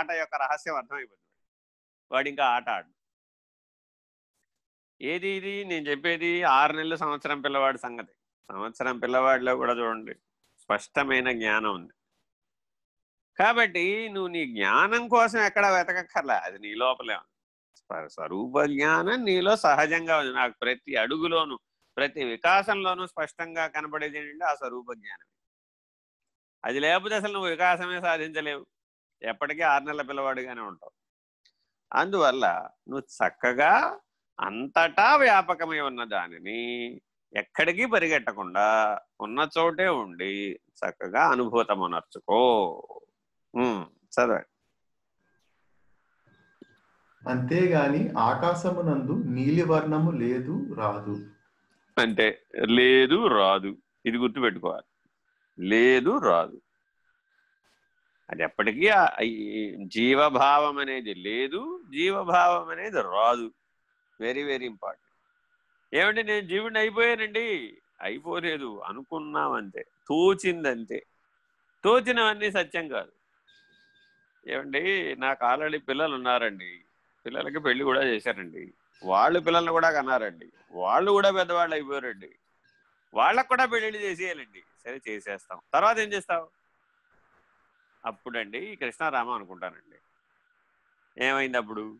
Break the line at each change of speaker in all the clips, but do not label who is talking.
ఆట యొక్క రహస్యం అర్థమైపోతుంది. వాడు ఇంకా ఆట ఆడు. ఏది ఇది? నేను చెప్పేది ఆరు నెలల సంవత్సరం పిల్లవాడి సంగతి. సంవత్సరం పిల్లవాడిలో కూడా చూడండి స్పష్టమైన జ్ఞానం ఉంది. కాబట్టి నువ్వు నీ జ్ఞానం కోసం ఎక్కడ వెతకక్కర్లే అది నీ లోపలే ఉంది. స్వరూప జ్ఞానం నీలో సహజంగా ఉంది. నాకు ప్రతి అడుగులోను ప్రతి వికాసంలోనూ స్పష్టంగా కనబడేది ఏంటంటే ఆ స్వరూప జ్ఞానం అది లేకపోతే అసలు నువ్వు వికాసమే సాధించలేవు. ఎప్పటికీ ఆరు నెలల పిల్లవాడిగానే ఉంటావు. అందువల్ల నువ్వు చక్కగా అంతటా వ్యాపకమై ఉన్న దానిని ఎక్కడికి పరిగెట్టకుండా ఉన్న చోటే ఉండి చక్కగా అనుభూతమునర్చుకో. చదవండి.
అంతేగాని ఆకాశమునందు నీలివర్ణము లేదు రాదు.
అంటే లేదు రాదు. ఇది గుర్తుపెట్టుకోవాలి. లేదు రాదు. అది ఎప్పటికీ జీవభావం అనేది లేదు జీవభావం అనేది రాదు. వెరీ వెరీ ఇంపార్టెంట్ ఏమంటే నేను జీవుడిని అయిపోయానండి? అయిపోలేదు అనుకున్నామంతే తోచిందంతే. తోచినవన్నీ సత్యం కాదు. ఏమండి నాకు ఆల్రెడీ పిల్లలు ఉన్నారండి. పిల్లలకి పెళ్ళి కూడా చేశారండి. వాళ్ళు పిల్లల్ని కూడా కన్నారండి. వాళ్ళు కూడా పెద్దవాళ్ళు అయిపోయారండి. వాళ్ళకు కూడా పెళ్ళి చేసేయాలండి. సరే చేసేస్తాం. తర్వాత ఏం చేస్తావు? అప్పుడండి కృష్ణారామ అనుకుంటానండి. ఏమైంది అప్పుడు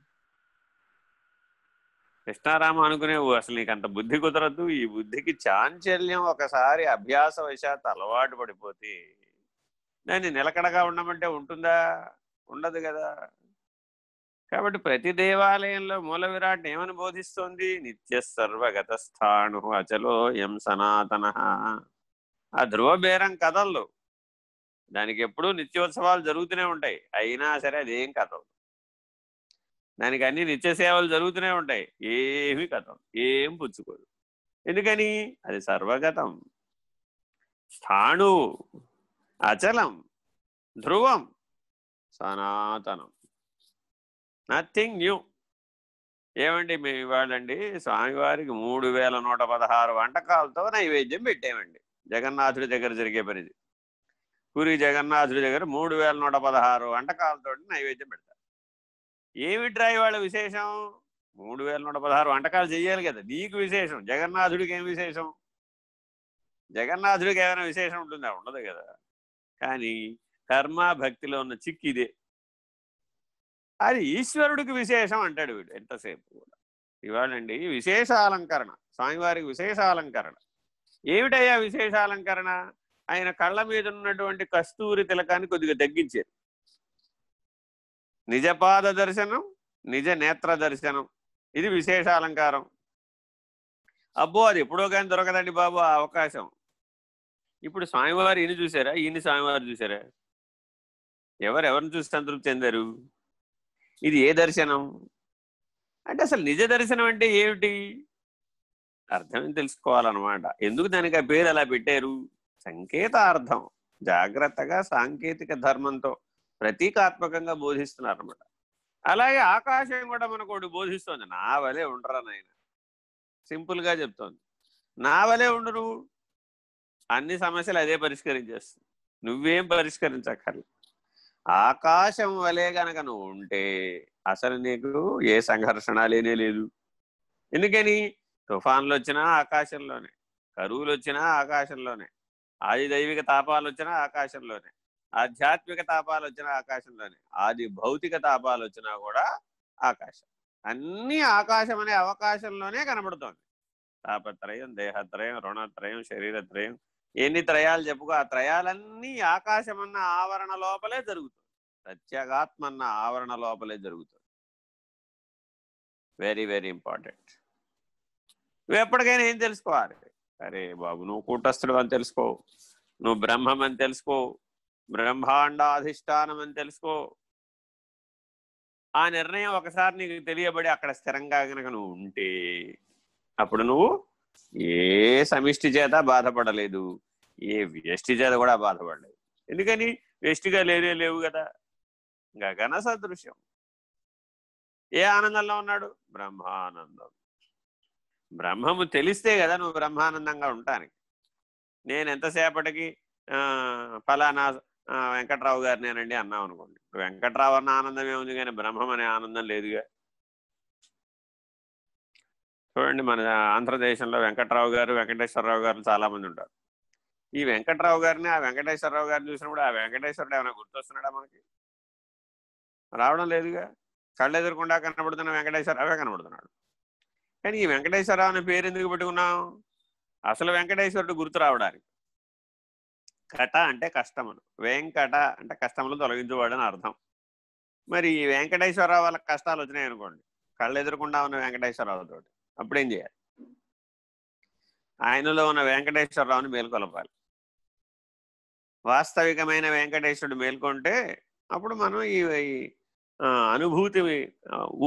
కృష్ణారామ అనుకునే అసలు నీకు అంత బుద్ధి కుదరద్దు. ఈ బుద్ధికి చాంచల్యం ఒకసారి అభ్యాస వశాత్ అలవాటు పడిపోతే దాన్ని నిలకడగా ఉండమంటే ఉంటుందా? ఉండదు కదా. కాబట్టి ప్రతి దేవాలయంలో మూల విరాట్ ఏమని బోధిస్తోంది? నిత్య సర్వగత స్థాణు అచలో ఎం సనాతన. ఆ ధ్రువ బేరం కథల్లో దానికి ఎప్పుడూ నిత్యోత్సవాలు జరుగుతూనే ఉంటాయి. అయినా సరే అదేం కథ దానికి అన్ని నిత్య సేవలు జరుగుతూనే ఉంటాయి. ఏమీ కథం ఏం పుచ్చుకోదు. ఎందుకని? అది సర్వగతం. స్థాణు అచలం ధ్రువం సనాతనం. Nothing new. ఏమండి మేము ఇవాళండి స్వామివారికి మూడు వేల నూట పదహారు వంటకాలతో నైవేద్యం పెట్టామండి. జగన్నాథుడి దగ్గర జరిగే పనిది. పూరి జగన్నాథుడి దగ్గర మూడు వేల నూట పదహారు వంటకాలతో నైవేద్యం పెడతారు. ఏమిట్రా ఇవాళ విశేషం? మూడు వేల నూట పదహారు వంటకాలు చెయ్యాలి కదా. నీకు విశేషం. జగన్నాథుడికి ఏం విశేషం? జగన్నాథుడికి ఏమైనా విశేషం ఉంటుందా? ఉండదు కదా. కానీ కర్మ భక్తిలో ఉన్న చిక్కు ఇదే అది ఈశ్వరుడికి విశేషం అంటాడు వీడు ఎంతసేపు కూడా. ఇవాళండి విశేషాలంకరణ. స్వామివారికి విశేషాలంకరణ. ఏమిటయ్యా విశేషాలంకరణ? ఆయన కళ్ళ మీద ఉన్నటువంటి కస్తూరి తిలకాన్ని కొద్దిగా తగ్గించారు. నిజపాద దర్శనం నిజ నేత్ర దర్శనం. ఇది విశేష అలంకారం. అబ్బో అది ఎప్పుడో కానీ దొరకదండి బాబు ఆ అవకాశం. ఇప్పుడు స్వామివారు ఈయన చూసారా? ఈయన స్వామివారు చూసారా? ఎవరు ఎవరిని చూసి సంతృప్తి చెందారు? ఇది ఏ దర్శనం? అంటే అసలు నిజ దర్శనం అంటే ఏమిటి? అర్థం తెలుసుకోవాలన్నమాట. ఎందుకు దానికి ఆ పేరు అలా పెట్టారు? సంకేతార్థం. జాగ్రత్తగా సాంకేతిక ధర్మంతో ప్రతీకాత్మకంగా బోధిస్తున్నారు అనమాట అలాగే ఆకాశం కూడా మనకు ఒకటి బోధిస్తోంది. నా వలే ఉండరా నాయన? సింపుల్గా చెప్తోంది. నా వలే ఉండు నువ్వు. అన్ని సమస్యలు అదే పరిష్కరించేస్తుంది. నువ్వేం పరిష్కరించక్కర్లే. ఆకాశం వలే గనక నువ్వు ఉంటే అసలు నీకు ఏ సంఘర్షణ లేనే లేదు. ఎందుకని? తుఫాన్లు వచ్చినా ఆకాశంలోనే. కరువులు వచ్చినా ఆకాశంలోనే. ఆది దైవిక తాపాలు వచ్చినా ఆకాశంలోనే ఆధ్యాత్మిక తాపాలు వచ్చినా ఆకాశంలోనే ఆది భౌతిక తాపాలు వచ్చినా కూడా ఆకాశం. అన్నీ ఆకాశం అనే అవకాశంలోనే కనబడుతోంది. తాపత్రయం దేహత్రయం రుణత్రయం శరీరత్రయం ఎన్ని త్రయాలు చెప్పుకో ఆ త్రయాలన్నీ ఆకాశం అన్న ఆవరణ లోపలే జరుగుతుంది. ప్రత్యేగాత్మ అన్న ఆవరణ లోపలే జరుగుతుంది. Very very important. నువ్వు ఎప్పటికైనా ఏం తెలుసుకోవాలి? అరే బాబు నువ్వు కూటస్థుడు అని తెలుసుకో. నువ్వు బ్రహ్మం అని తెలుసుకో. బ్రహ్మాండాధిష్టానం అని తెలుసుకో. ఆ నిర్ణయం ఒకసారి నీకు తెలియబడి అక్కడ స్థిరంగా కనుక నువ్వు ఉంటే అప్పుడు నువ్వు ఏ సమిష్టి చేత బాధపడలేదు. ఏ వ్యష్టి చేత కూడా బాధపడలేదు. ఎందుకని? వ్యష్టిగా లేదే లేవు కదా. గగన సదృశ్యం. ఏ ఆనందంలో ఉన్నాడు? బ్రహ్మానందం. బ్రహ్మము తెలిస్తే కదా నువ్వు బ్రహ్మానందంగా ఉంటానికి. నేను ఎంతసేపటికి ఫలానా వెంకట్రావు గారు నేనండి అన్నావు అనుకోండి. వెంకట్రావు అన్న ఆనందం ఏముంది కానీ బ్రహ్మం అనే ఆనందం లేదుగా. చూడండి మన ఆంధ్రదేశంలో వెంకట్రావు గారు వెంకటేశ్వరరావు గారు చాలా మంది ఉంటారు. ఈ వెంకట్రావు గారిని ఆ వెంకటేశ్వరరావు గారిని చూసినప్పుడు ఆ వెంకటేశ్వరుడు ఏమైనా గుర్తొస్తున్నాడా మనకి? రావడం లేదుగా. కళ్ళు ఎదురకుండా కనబడుతున్న వెంకటేశ్వరరావే కనబడుతున్నాడు. కానీ ఈ వెంకటేశ్వరరావు అనే పేరు ఎందుకు పెట్టుకున్నాం అసలు వెంకటేశ్వరుడు గుర్తు రావడానికి. కట అంటే కష్టములు. వెంకట అంటే కష్టములు తొలగించువాడని అర్థం. మరి ఈ వెంకటేశ్వరరావు వాళ్ళకి కష్టాలు వచ్చినాయి అనుకోండి. కళ్ళు ఎదురకుండా ఉన్న వెంకటేశ్వరరావుతో తోటి. అప్పుడేం చేయాలి? ఆయనలో ఉన్న వెంకటేశ్వరరావుని మేల్కొలపాలి. వాస్తవికమైన వెంకటేశ్వరుడు మేల్కొంటే అప్పుడు మనం ఈ అనుభూతి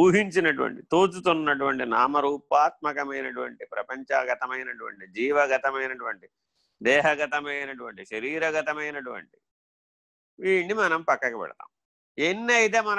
ఊహించినటువంటి తోచుతున్నటువంటి నామరూపాత్మకమైనటువంటి ప్రపంచగతమైనటువంటి జీవగతమైనటువంటి దేహగతమైనటువంటి శరీరగతమైనటువంటి వీడిని మనం పక్కకు పెడతాం. ఎన్ని అయితే మనకు